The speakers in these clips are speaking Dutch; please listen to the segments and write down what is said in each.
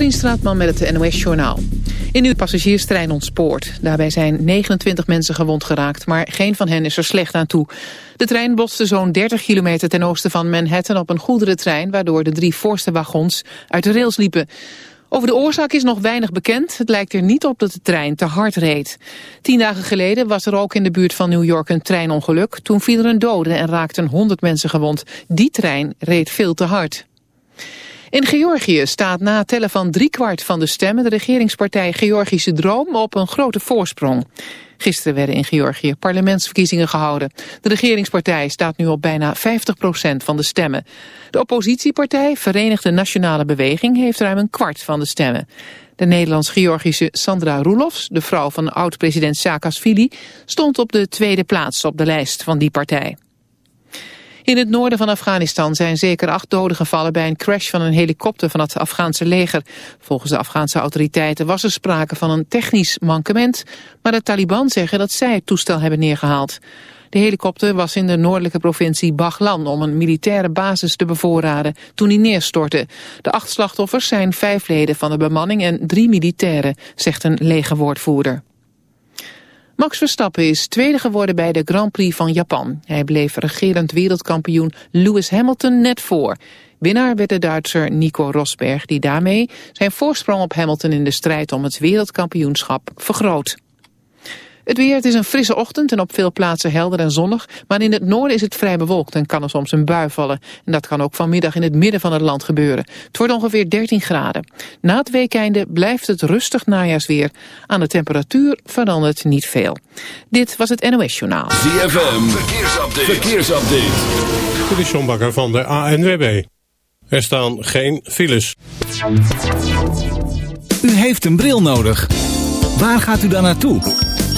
Katrien Straatman met het NOS-journaal. In uw passagierstrein ontspoort. Daarbij zijn 29 mensen gewond geraakt, maar geen van hen is er slecht aan toe. De trein botste zo'n 30 kilometer ten oosten van Manhattan op een goederentrein... waardoor de drie voorste wagons uit de rails liepen. Over de oorzaak is nog weinig bekend. Het lijkt er niet op dat de trein te hard reed. Tien dagen geleden was er ook in de buurt van New York een treinongeluk. Toen viel er een dode en raakten 100 mensen gewond. Die trein reed veel te hard. In Georgië staat na tellen van driekwart van de stemmen... de regeringspartij Georgische Droom op een grote voorsprong. Gisteren werden in Georgië parlementsverkiezingen gehouden. De regeringspartij staat nu op bijna 50% van de stemmen. De oppositiepartij Verenigde Nationale Beweging heeft ruim een kwart van de stemmen. De Nederlands-Georgische Sandra Roelofs, de vrouw van oud-president Saakashvili... stond op de tweede plaats op de lijst van die partij. In het noorden van Afghanistan zijn zeker acht doden gevallen bij een crash van een helikopter van het Afghaanse leger. Volgens de Afghaanse autoriteiten was er sprake van een technisch mankement, maar de Taliban zeggen dat zij het toestel hebben neergehaald. De helikopter was in de noordelijke provincie Baghlan om een militaire basis te bevoorraden toen hij neerstortte. De acht slachtoffers zijn vijf leden van de bemanning en drie militairen, zegt een legerwoordvoerder. Max Verstappen is tweede geworden bij de Grand Prix van Japan. Hij bleef regerend wereldkampioen Lewis Hamilton net voor. Winnaar werd de Duitser Nico Rosberg, die daarmee zijn voorsprong op Hamilton in de strijd om het wereldkampioenschap vergroot. Het weer, het is een frisse ochtend en op veel plaatsen helder en zonnig. Maar in het noorden is het vrij bewolkt en kan er soms een bui vallen. En dat kan ook vanmiddag in het midden van het land gebeuren. Het wordt ongeveer 13 graden. Na het weekeinde blijft het rustig najaarsweer. Aan de temperatuur verandert niet veel. Dit was het NOS Journaal. ZFM, verkeersupdate. verkeersupdate. Dit is Bakker van de ANWB. Er staan geen files. U heeft een bril nodig. Waar gaat u dan naartoe?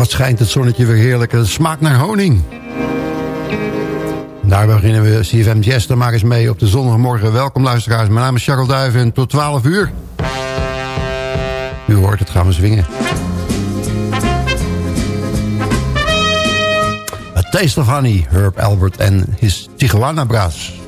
Wat schijnt het zonnetje weer heerlijk. Het smaakt naar honing. Daar beginnen we CFM Jazz. Dan maak eens mee op de zondagmorgen. Welkom luisteraars. Mijn naam is Charles Duiven en tot 12 uur. U hoort het, gaan we zwingen. A Taste of Honey, Herb Albert en his Tijuana Brass.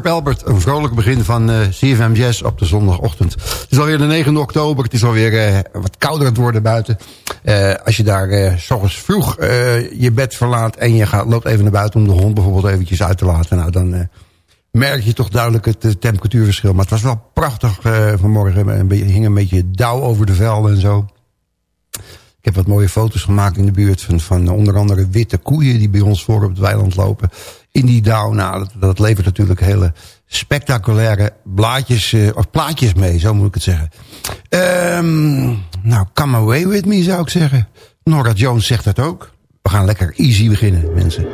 Herb Albert, een vrolijk begin van uh, CFM Jazz op de zondagochtend. Het is alweer de 9 oktober, het is alweer uh, wat kouder het worden buiten. Uh, als je daar s ochtends vroeg je bed verlaat en je gaat, loopt even naar buiten om de hond bijvoorbeeld eventjes uit te laten. Nou, dan merk je toch duidelijk het temperatuurverschil. Maar het was wel prachtig vanmorgen, er hing een beetje dauw over de velden en zo. Ik heb wat mooie foto's gemaakt in de buurt van, van onder andere witte koeien die bij ons voor op het weiland lopen in die dauw. Nou, dat, levert natuurlijk hele spectaculaire blaadjes, uh, of plaatjes mee, zo moet ik het zeggen. Um, nou, come away with me zou ik zeggen. Nora Jones zegt dat ook. We gaan lekker easy beginnen, mensen.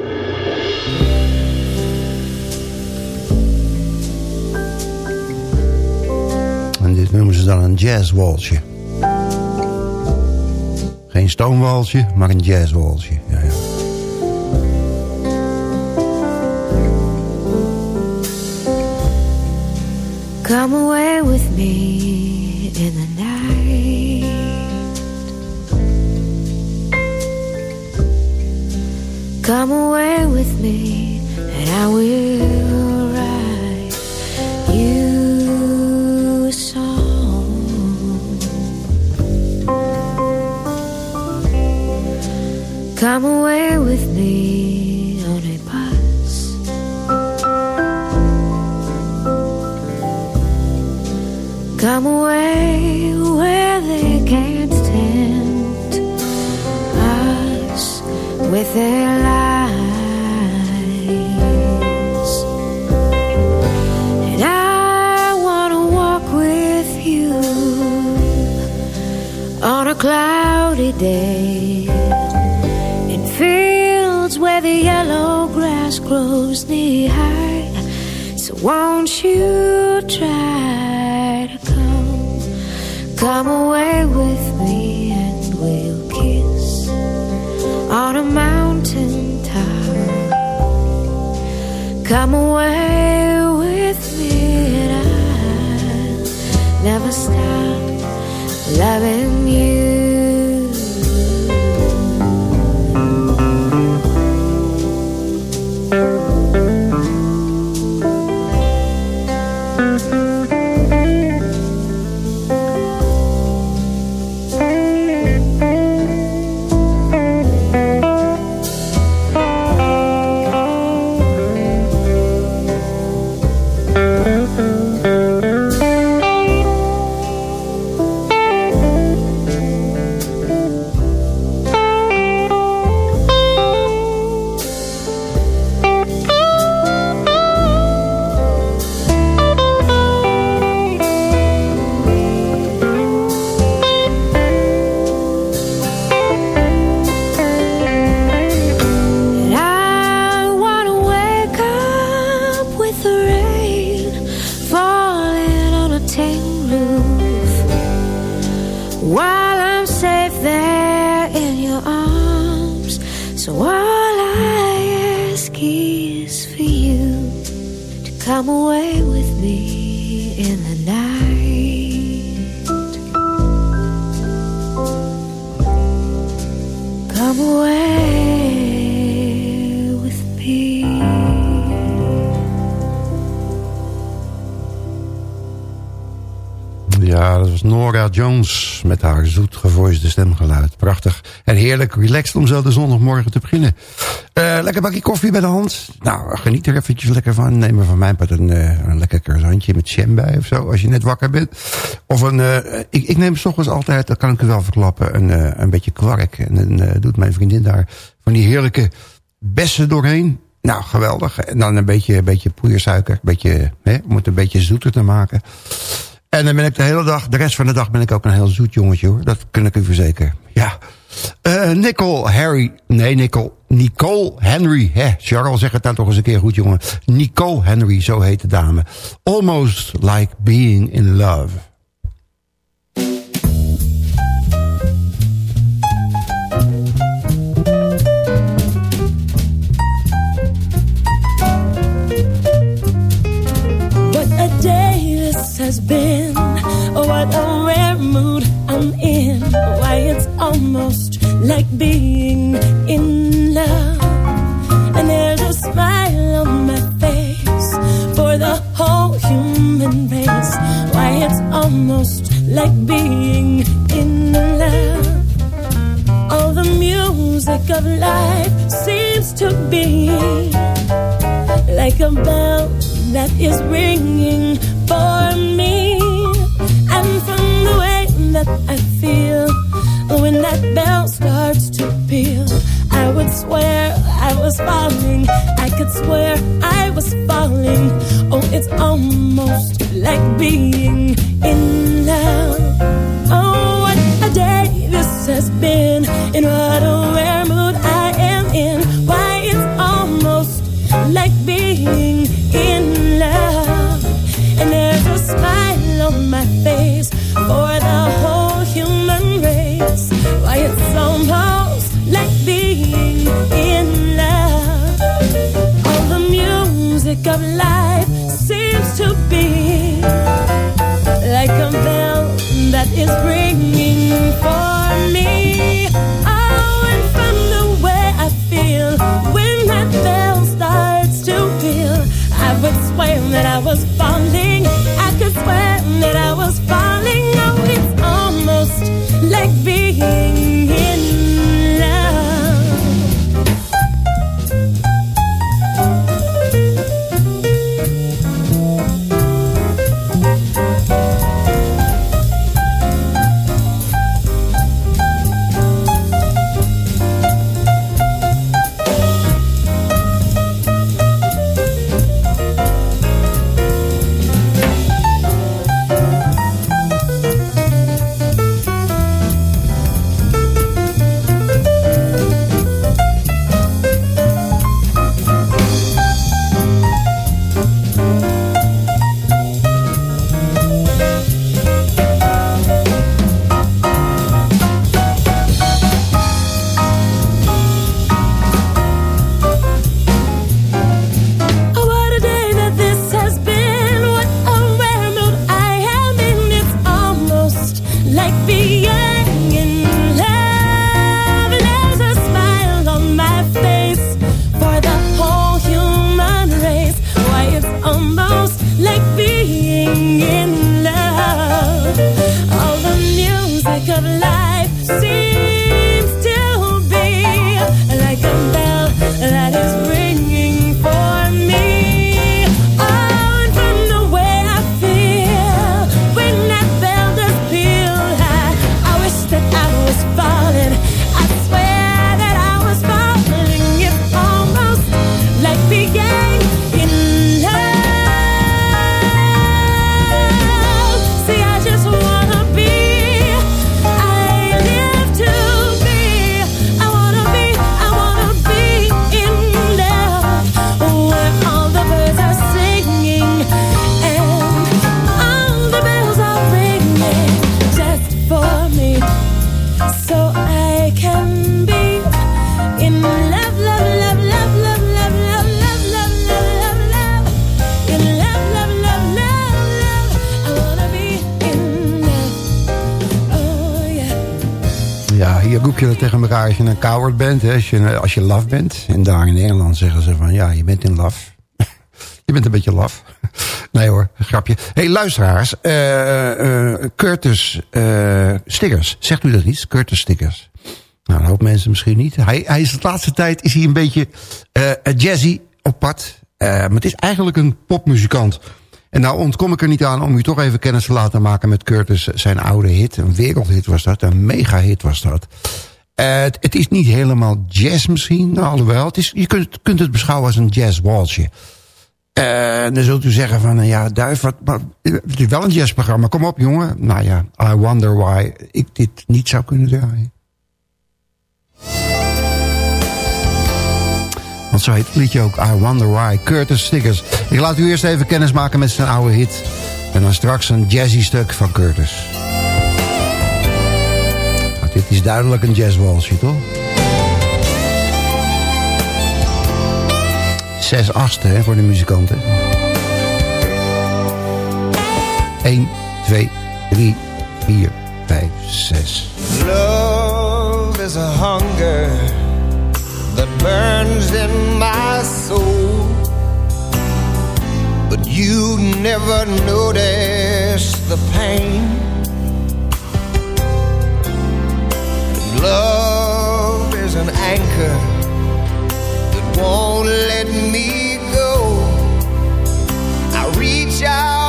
En dit noemen ze dan een jazzwalsje. Geen stoomwalsje, maar een jazzwalsje. Ja, ja. Come away with me in the night. Come away with me, and I will write you a song. Come away with Come away stemgeluid. Prachtig en heerlijk relaxed om zo de zondagmorgen te beginnen. Uh, lekker bakje koffie bij de hand. Nou, geniet er eventjes lekker van. Neem er van mijn part een, uh, een lekker croissantje met jam bij of zo. Als je net wakker bent. Of een, uh, ik, ik neem s ochtends altijd, dat kan ik u wel verklappen, een, een beetje kwark. En dan doet mijn vriendin daar van die heerlijke bessen doorheen. Nou, geweldig. En dan een beetje, een beetje poeiersuiker. Beetje, hè, om het een beetje zoeter te maken. En dan ben ik de hele dag, de rest van de dag ben ik ook een heel zoet jongetje hoor. Dat kan ik u verzekeren. Ja. Uh, Nicole Harry, nee Nicole, Nicole Henry. Hè, Charles, zeg het dan toch eens een keer goed jongen. Nicole Henry, zo heet de dame. Almost like being in love. has been, oh, what a rare mood I'm in. Why it's almost like being in love. And there's a smile on my face for the whole human race. Why it's almost like being in love. All the music of life seems to be like a bell that is ringing for me. And from the way that I feel when that bell starts to peal, I would swear I was falling. I could swear I was falling. Oh, it's almost like being in love. Oh, what a day this has been. In what a rare mood I am in. Why, it's almost like being in smile on my face for the whole human race. Why, it's almost like being in love. All the music of life seems to be like a bell that is ringing for me. Oh, and from the way I feel when that bell starts to peal, I would swear that I was falling. I swear that I was falling. Oh, it's almost like being in tegen als je een coward bent. Hè, als, je, als je laf bent. En daar in Engeland zeggen ze van... Ja, je bent in laf. je bent een beetje laf. nee hoor, grapje. hey, luisteraars. eh, eh, Curtis eh, Stickers. Zegt u dat iets? Curtis Stickers. Nou, een hoop mensen misschien niet. Hij, hij is de laatste tijd is hij een beetje jazzy op pad. Maar het is eigenlijk een popmuzikant. En nou ontkom ik er niet aan om u toch even kennis te laten maken met Curtis. Zijn oude hit, een wereldhit was dat, een mega hit was dat. Eh, het, is niet helemaal jazz misschien, nou, alhoewel. Het is, je kunt, kunt het beschouwen als een jazzwalsje. Eh, dan zult u zeggen van, nou ja, Duif, wat, wat, het is wel een jazzprogramma. Kom op, jongen. Nou ja, I wonder why ik dit niet zou kunnen draaien. Want zo heet het liedje ook, I wonder why. Curtis Stickers. Ik laat u eerst even kennis maken met zijn oude hit. En dan straks een jazzy stuk van Curtis. Dit is duidelijk een jazzwalsje, toch? Zes achtste, hè, voor de muzikanten. 1, 2, 3, 4, 5, 6. Love is a hunger that burns in my soul. But you never notice the pain. Love is an anchor that won't let me go. I reach out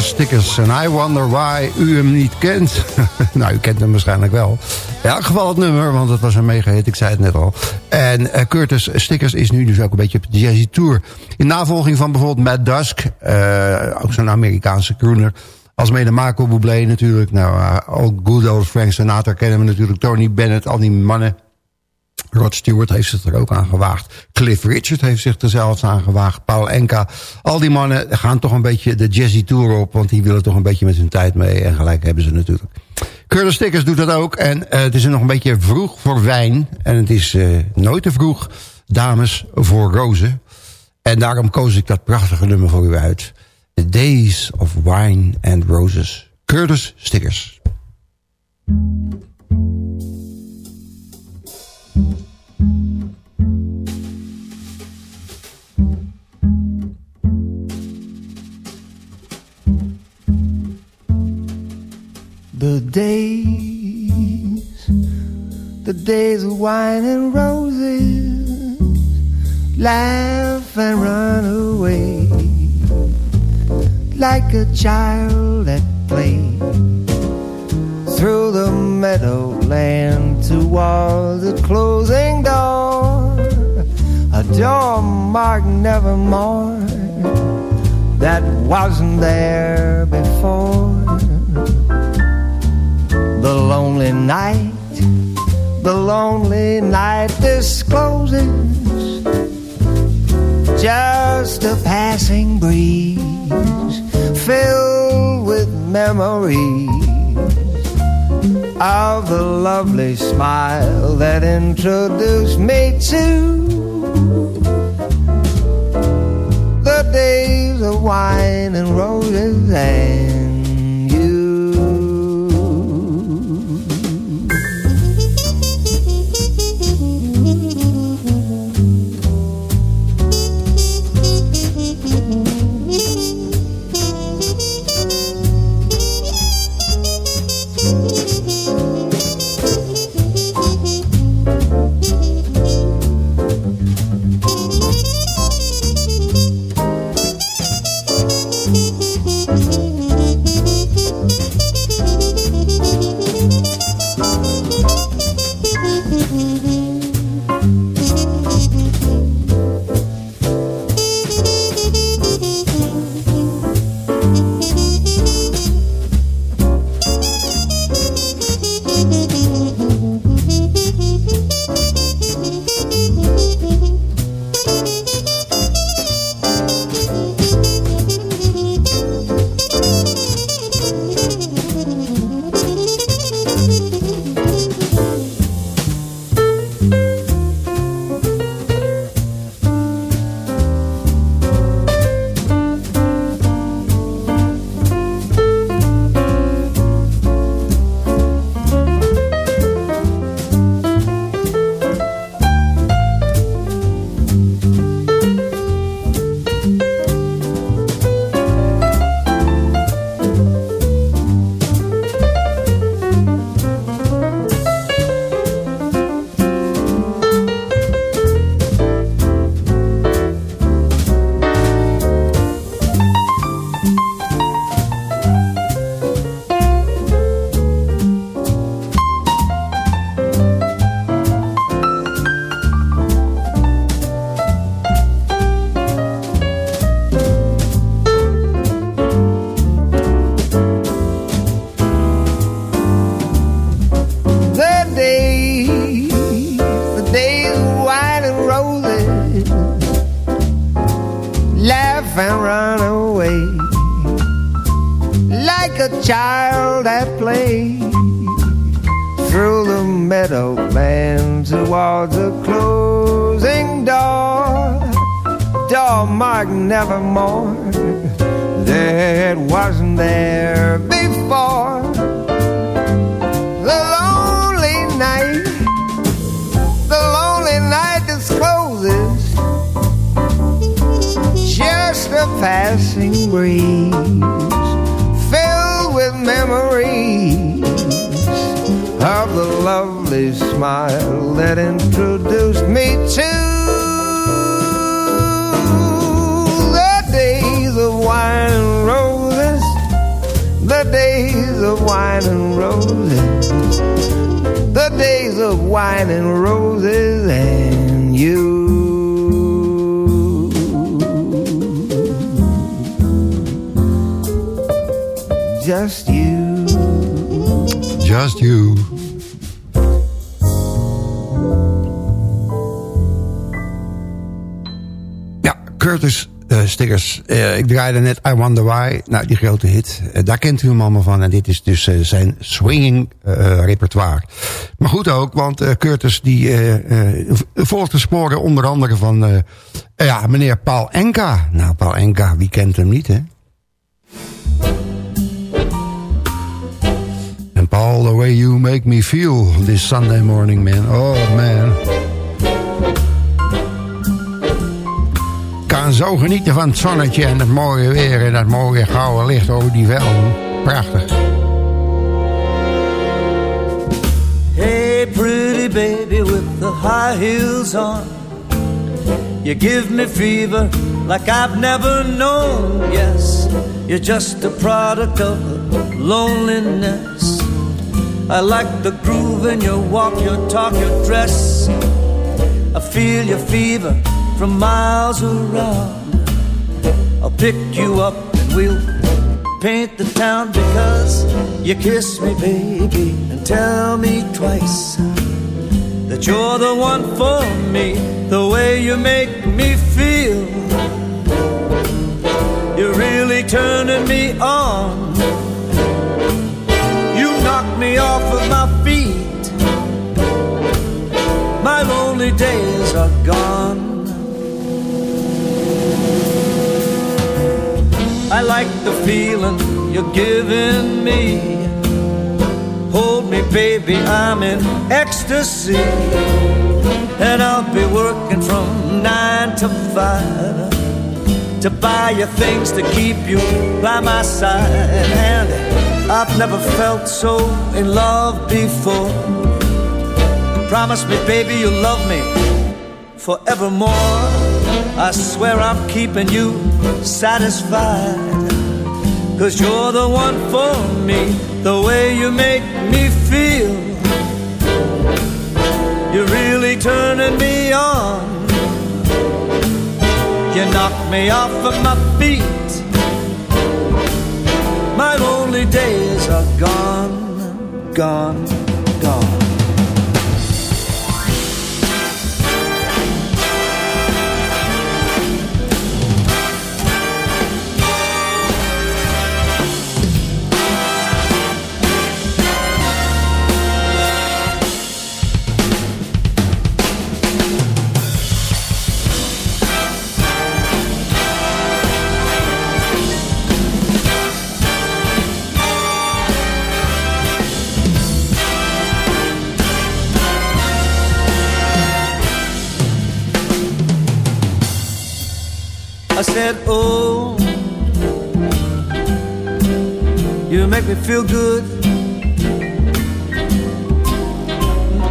Stickers en I Wonder Why u hem niet kent. nou, u kent hem waarschijnlijk wel. In elk geval het nummer, want het was een mega hit, ik zei het net al. En eh, Curtis Stickers is nu dus ook een beetje op de jazzy tour. In navolging van bijvoorbeeld Matt Dusk, eh, ook zo'n Amerikaanse crooner. Als mede Marco Bublé natuurlijk. Nou, eh, ook good old Frank Sinatra kennen we natuurlijk. Tony Bennett, al die mannen. Rod Stewart heeft zich er ook aan gewaagd. Cliff Richard heeft zich er zelfs aan gewaagd. Paul Enka. Al die mannen gaan toch een beetje de jazzy tour op. Want die willen toch een beetje met hun tijd mee. En gelijk hebben ze natuurlijk. Curtis Stickers doet dat ook. En eh, het is nog een beetje vroeg voor wijn. En het is eh, nooit te vroeg, dames, voor rozen. En daarom koos ik dat prachtige nummer voor u uit. The Days of Wine and Roses. Curtis Stickers. Wine and roses, laugh and run away like a child at play through the meadowland towards the closing door, a door marked nevermore that wasn't there before. the lonely night, the lonely night discloses just a passing breeze filled with memories of the lovely smile that introduced me to the days of wine and roses and smile that introduced me to the days of wine and roses, the days of wine and roses, the days of wine and roses, and you. Just you. Just you. Uh, ik draaide net I Wonder Why. Nou, die grote hit. Uh, daar kent u hem allemaal van. En dit is dus zijn swinging repertoire. Maar goed ook, want Curtis die volgt de sporen onder andere van ja, meneer Paul Enka. Nou, Paul Enka, wie kent hem niet, hè? And Paul, the way you make me feel this Sunday morning, man. Oh, man. Kan zo genieten van het zonnetje en het mooie weer... en dat mooie gouden licht. Over die velden. Prachtig. Hey pretty baby with the high heels on. You give me fever like I've never known. Yes, you're just a product of loneliness. I like the groove in your walk, your talk, your dress. I feel your fever from miles around. I'll pick you up and we'll paint the town because you kiss me, baby, and tell me twice that you're the one for me, the way you make me feel. You're really turning me on. You knock me off of my feet. My lonely days are gone. I like the feeling you're giving me. Hold me, baby, I'm in ecstasy. And I'll be working from nine to five to buy you things to keep you by my side. And I've never felt so in love before. Promise me, baby, you'll love me forevermore. I swear I'm keeping you satisfied. Cause you're the one for me, the way you make me feel. You're really turning me on. You knock me off of my feet. My lonely days are gone, gone, gone. I said, Oh, you make me feel good.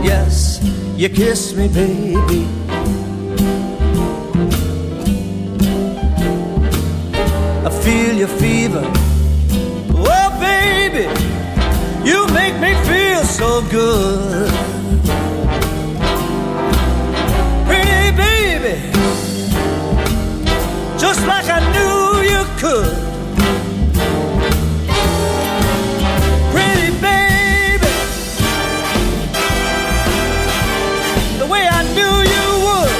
Yes, you kiss me, baby. I feel your fever. Oh, baby, you make me feel so good. Could. Pretty baby, the way I knew you would.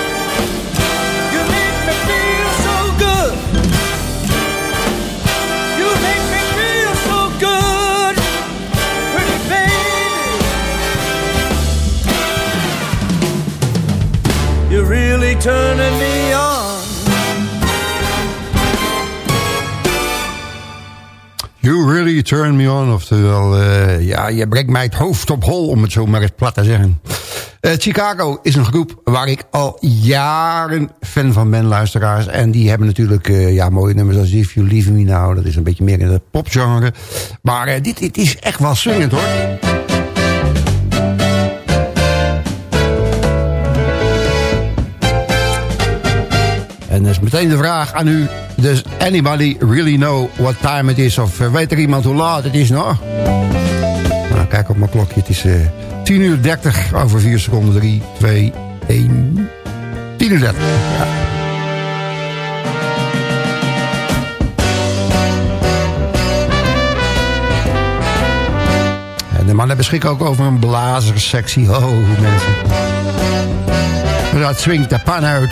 You make me feel so good. You make me feel so good. Pretty baby, you're really turning You turn me on. Oftewel, uh, ja, je brengt mij het hoofd op hol, om het zo maar eens plat te zeggen. Uh, Chicago is een groep waar ik al jaren fan van ben, luisteraars. En die hebben natuurlijk uh, ja, mooie nummers als If You Leave Me Now. Dat is een beetje meer in het popgenre. Maar dit, dit is echt wel swingend hoor. En dat is meteen de vraag aan u. Does anybody really know what time it is? Of uh, weet er iemand hoe laat het is nog? Nou, kijk op mijn klokje. Het is uh, 10 uur 30 over 4 seconden. 3, 2, 1. 10 uur 30. Ja. En de mannen beschikken ook over een blazersectie. Oh, mensen. Dat swingt de pan uit.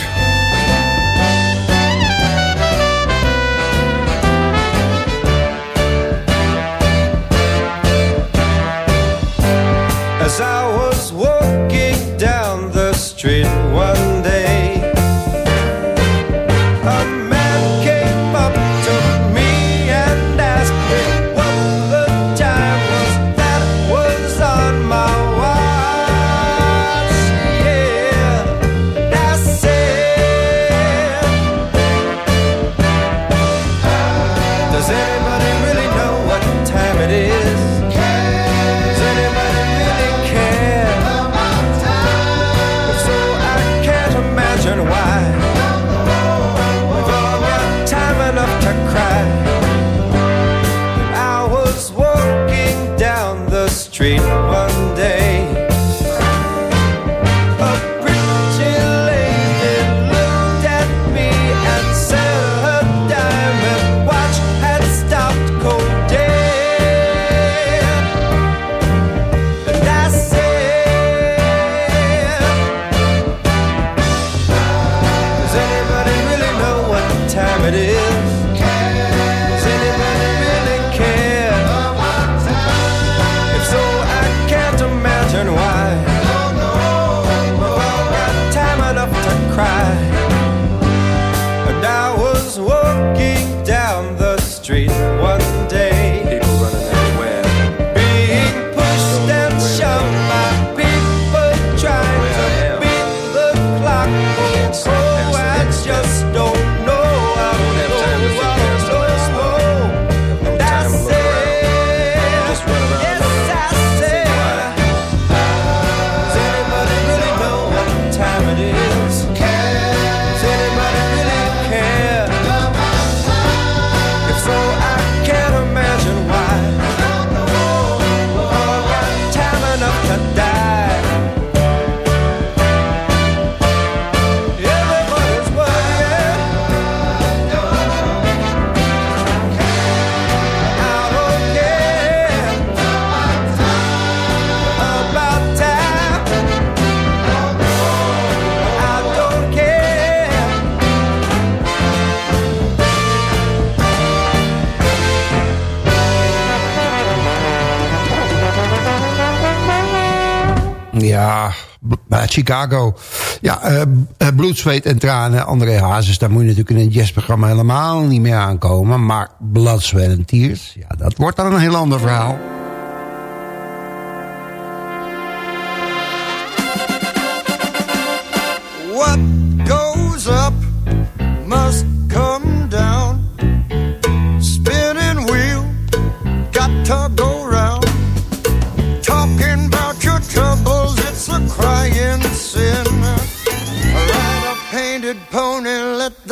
Chicago. Ja, eh, bloed, zweet en tranen. André Hazes, daar moet je natuurlijk in een jazzprogramma helemaal niet meer aankomen. Maar Blood, en Tears, ja, dat wordt dan een heel ander verhaal.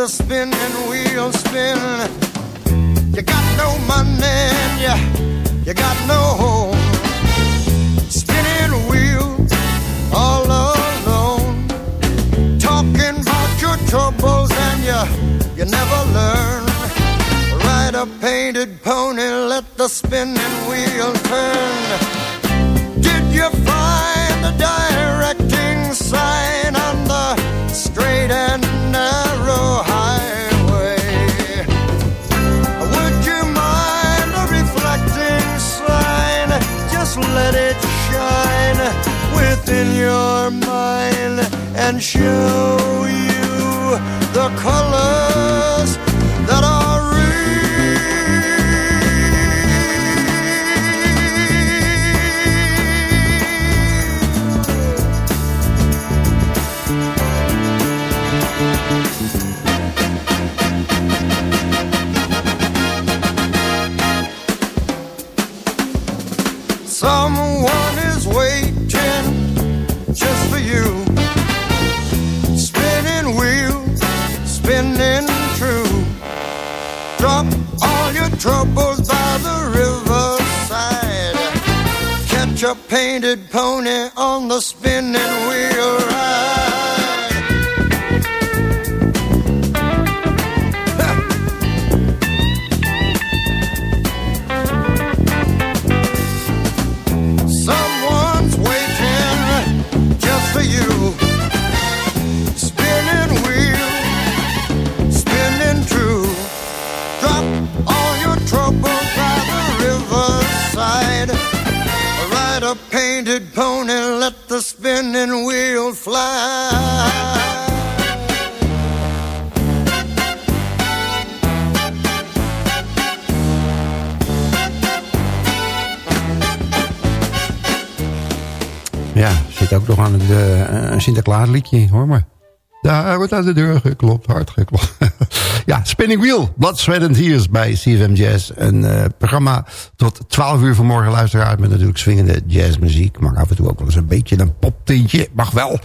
Let the spinning wheel spin. You got no money and you, you got no home. Spinning wheel, all alone talking about your troubles and you you never learn. Ride a painted pony, let the spinning wheel turn. Did you find the directing sign and show you Ja, zit ook nog aan het eh, een Sinterklaas liedje, hoor maar. Daar wordt aan de deur geklopt, hard geklopt. ja, Spinning Wheel, Blood, Sweat and Tears bij CFM Jazz. Een eh, programma tot 12 uur vanmorgen luisteraar met natuurlijk swingende jazzmuziek. Maar af en toe ook wel eens een beetje een poptintje, mag wel.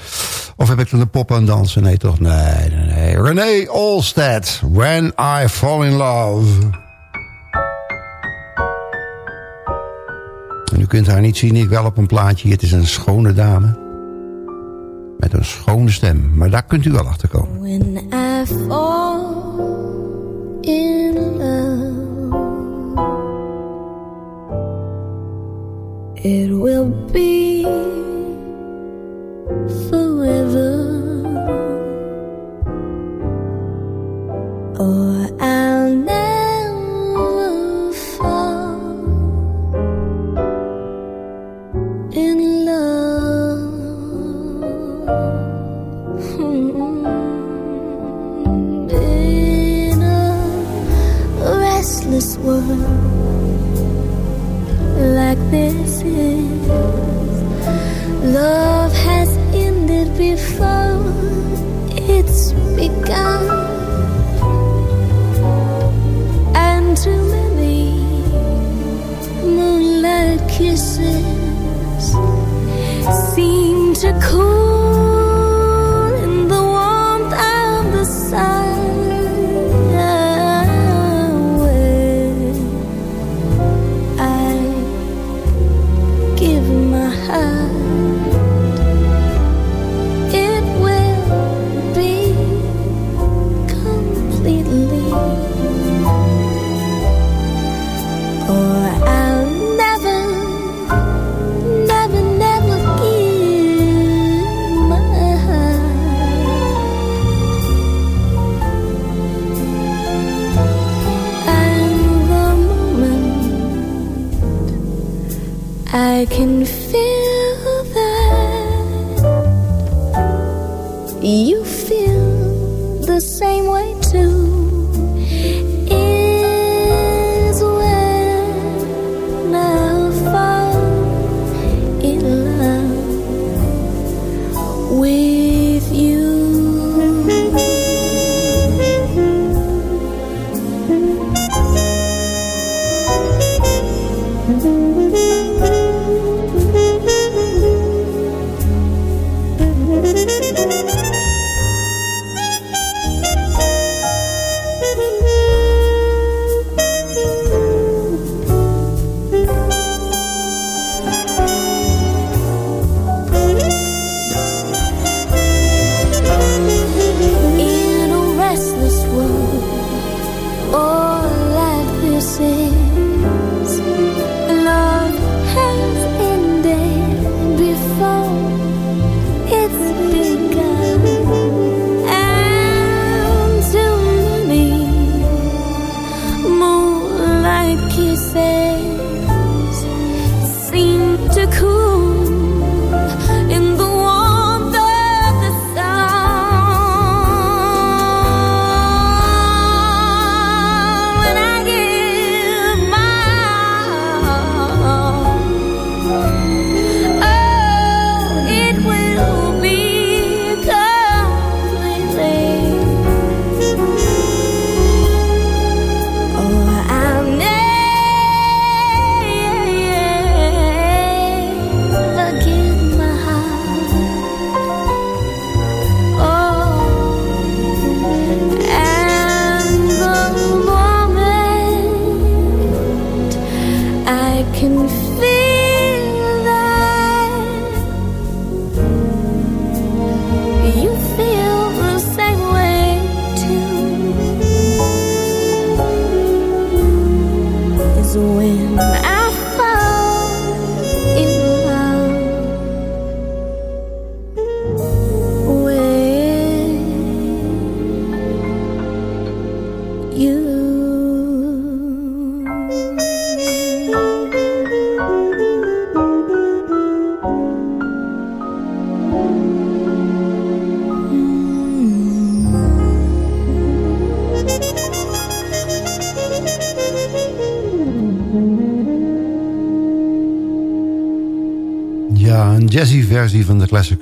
Of heb ik dan een pop aan dansen? Nee toch? Nee, nee, nee. René Olstead, When I Fall in Love. U kunt haar niet zien, ik wel op een plaatje. Het is een schone dame. Met een schone stem. Maar daar kunt u wel achter komen. In love, it will be forever, or love has ended before it's begun, and too many moonlight kisses seem to cool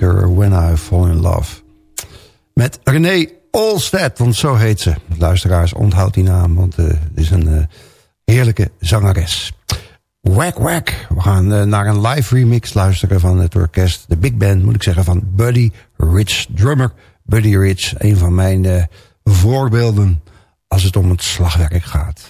When I Fall in Love. Met René Olstedt, want zo heet ze. Luisteraars, onthoud die naam, want eh, het is een eh, heerlijke zangeres. Wack Wack. We gaan eh, naar een live remix luisteren van het orkest. De big band, moet ik zeggen, van Buddy Rich. Drummer Buddy Rich. Een van mijn voorbeelden als het om het slagwerk gaat.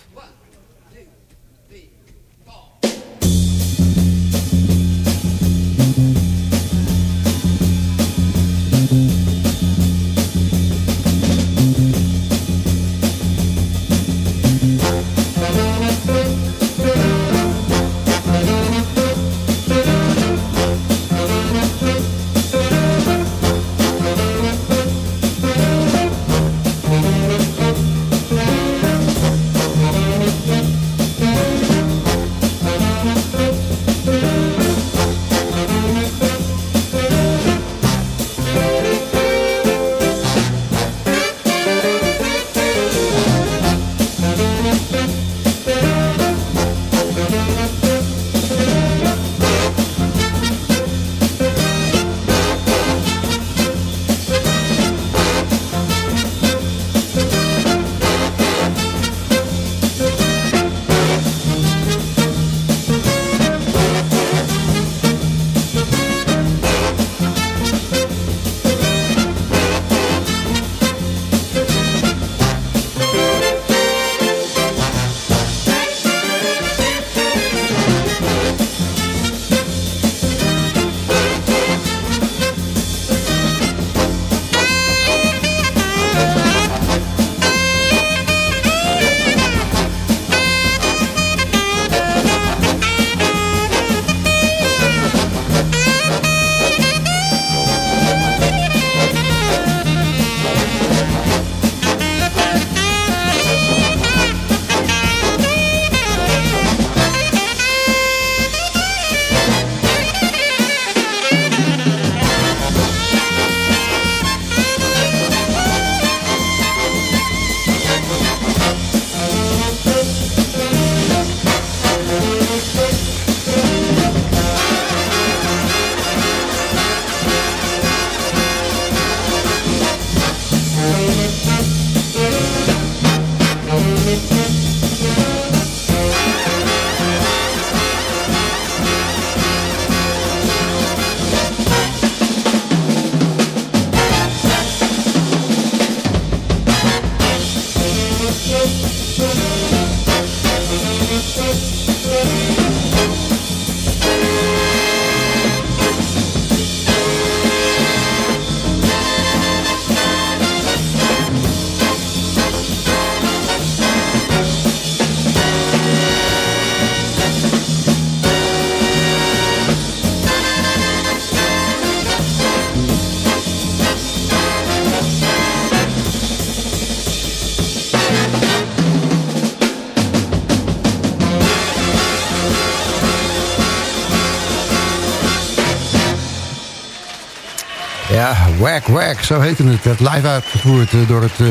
Zo heette het. Het live uitgevoerd eh, door het uh,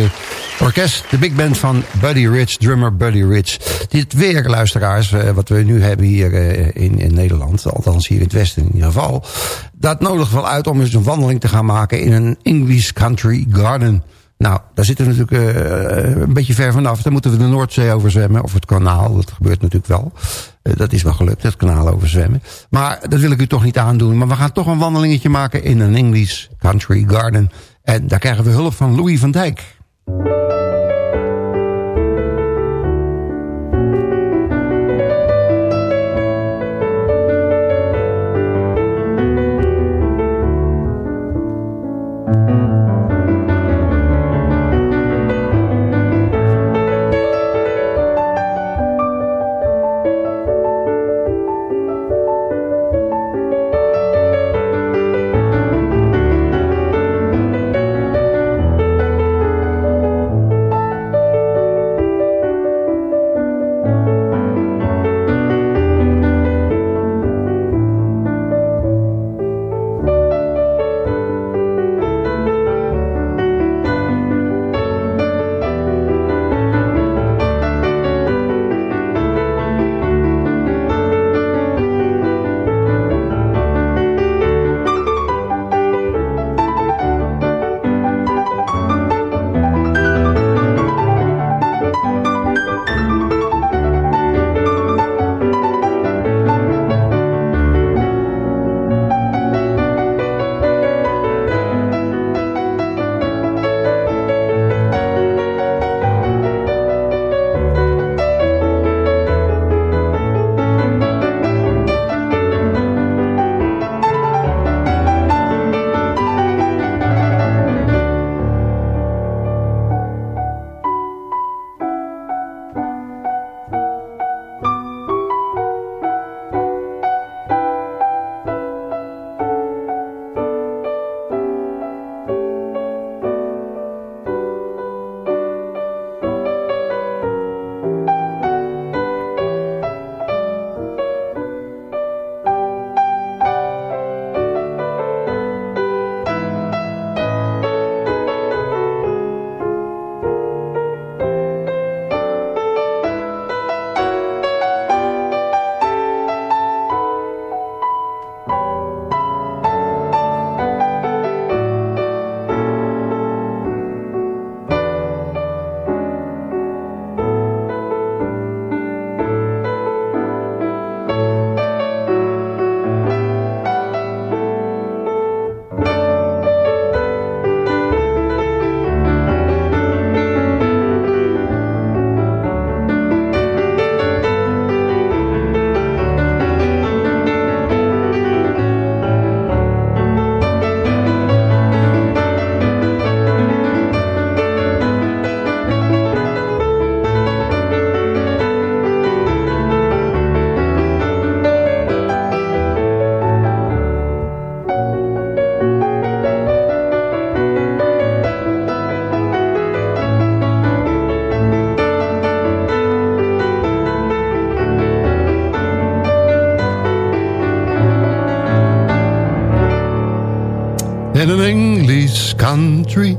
orkest, de big band van Buddy Rich, drummer Buddy Rich. Dit weer, luisteraars, uh, wat we nu hebben hier in, in Nederland, althans hier in het westen in ieder geval, dat nodigt wel uit om eens een wandeling te gaan maken in een English Country Garden. Nou, daar zitten we natuurlijk een beetje ver vanaf. Dan moeten we de Noordzee overzwemmen, of het kanaal. Dat gebeurt natuurlijk wel. Uh, dat is wel gelukt, het kanaal overzwemmen. Maar dat wil ik u toch niet aandoen. Maar we gaan toch een wandelingetje maken in een English Country Garden. En daar krijgen we hulp van Louis van Dijk. Country.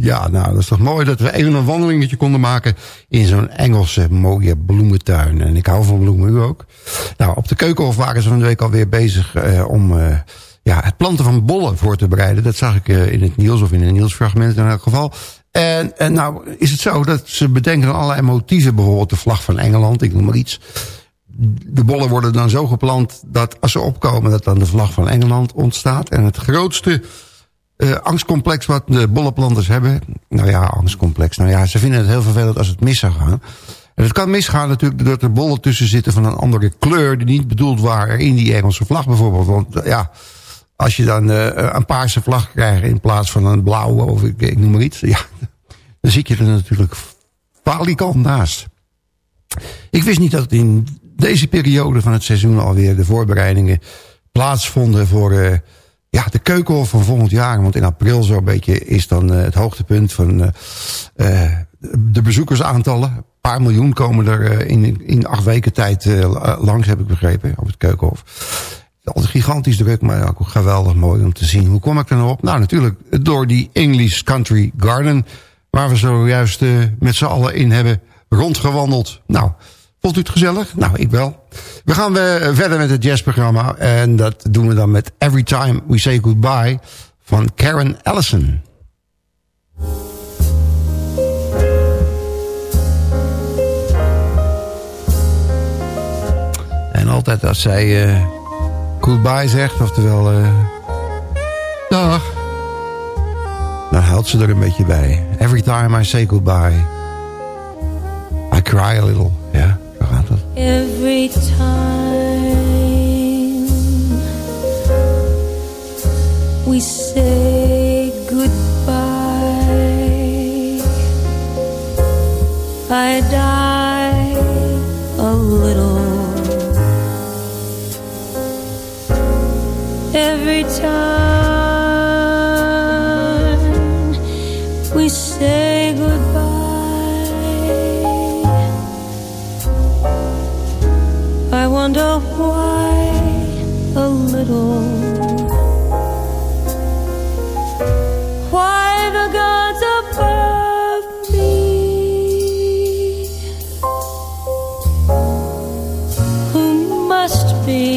Ja, nou, dat is toch mooi dat we even een wandelingetje konden maken... in zo'n Engelse mooie bloementuin. En ik hou van bloemen, u ook. Nou, op de Keukenhof waren ze van de week alweer bezig eh, om... Uh, ja, het planten van bollen voor te bereiden. Dat zag ik uh, in het Niels of in een Niels-fragment in elk geval. En, en nou is het zo dat ze bedenken allerlei motieven. Bijvoorbeeld de vlag van Engeland, ik noem maar iets de bollen worden dan zo geplant dat als ze opkomen... dat dan de vlag van Engeland ontstaat. En het grootste uh, angstcomplex wat de bollenplanters hebben... nou ja, angstcomplex. Nou ja, ze vinden het heel vervelend als het mis zou gaan. En het kan misgaan natuurlijk doordat er bollen tussen zitten... van een andere kleur die niet bedoeld waren in die Engelse vlag bijvoorbeeld. Want uh, ja, als je dan een paarse vlag krijgt in plaats van een blauwe... of ik, ik noem maar iets, ja, dan zit je er natuurlijk falikant naast. Ik wist niet dat in deze periode van het seizoen alweer de voorbereidingen plaatsvonden voor ja, de keukenhof van volgend jaar. Want in april zo'n beetje is dan uh, het hoogtepunt van uh, de bezoekersaantallen. Een paar miljoen komen er in, in acht weken tijd langs, heb ik begrepen, op het keukenhof. altijd gigantisch druk, maar ook geweldig mooi om te zien. Hoe kom ik er nou op? Nou, natuurlijk door die English Country Garden... waar we zojuist met z'n allen in hebben rondgewandeld. Nou, vond u het gezellig? Nou, ik wel. We gaan we verder met het jazzprogramma. En dat doen we dan met Every Time We Say Goodbye van Karen Allison. En altijd als zij uh, goodbye zegt, oftewel uh, dag, dan huilt ze er een beetje bij. Every time I say goodbye, I cry a little. Ja, gaat het. Every time we say goodbye, I die a little. every time we say I wonder why a little. Why the gods above me, who must be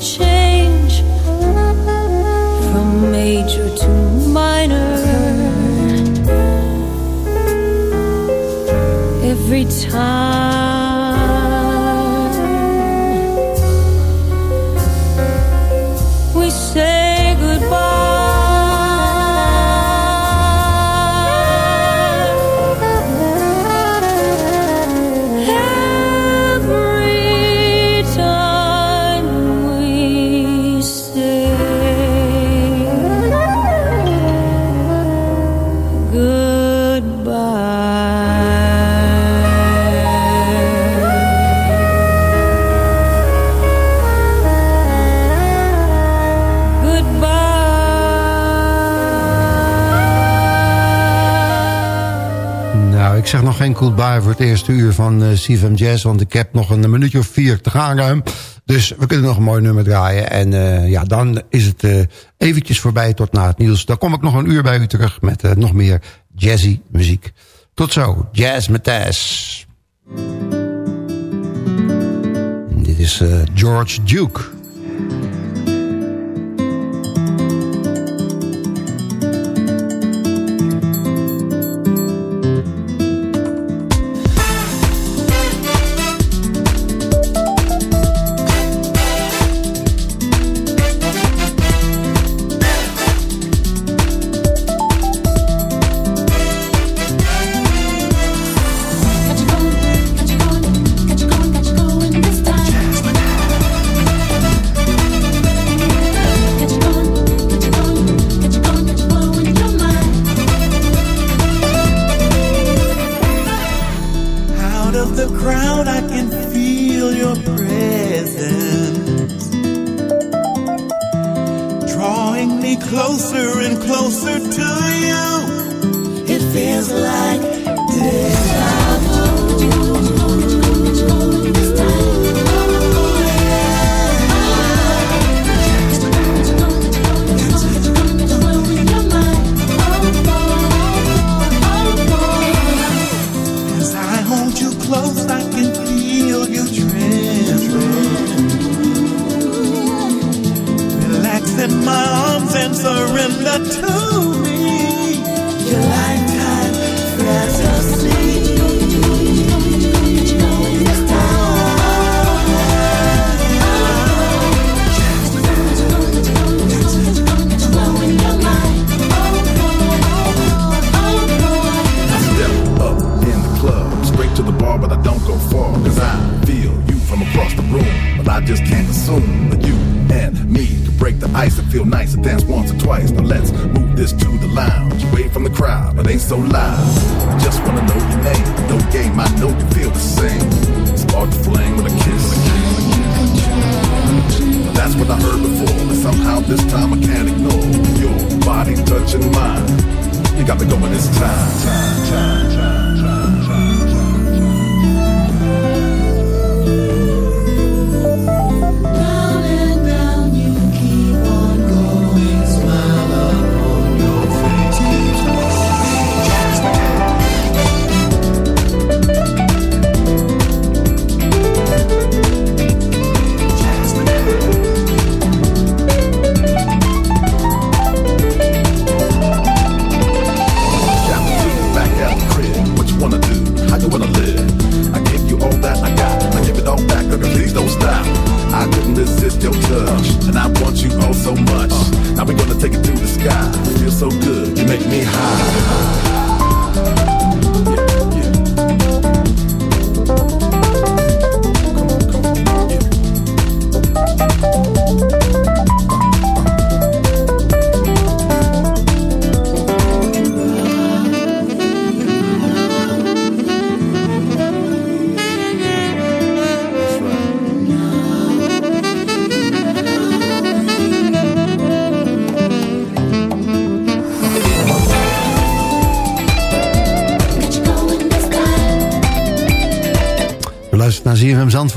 change. Goodbye voor het eerste uur van eh CFM Jazz... want ik heb nog een minuutje of vier te gaan ruim. Dus we kunnen nog een mooi nummer draaien. En eh, ja, dan is het eh, eventjes voorbij tot na het nieuws. Dan kom ik nog een uur bij u terug met nog meer jazzy muziek. Tot zo, Jazz met Tess. Dit is George Duke.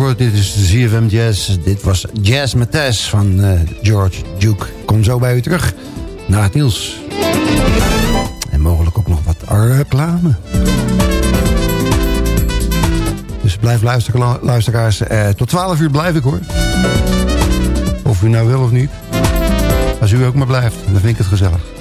Dit is de ZFM Jazz. Dit was Jazz met van eh, George Duke. Kom zo bij u terug naar het nieuws. En mogelijk ook nog wat reclame. Dus blijf luisteren, luisteraars. Eh, tot 12 uur blijf ik hoor. Of u nou wil of niet. Als u ook maar blijft, dan vind ik het gezellig.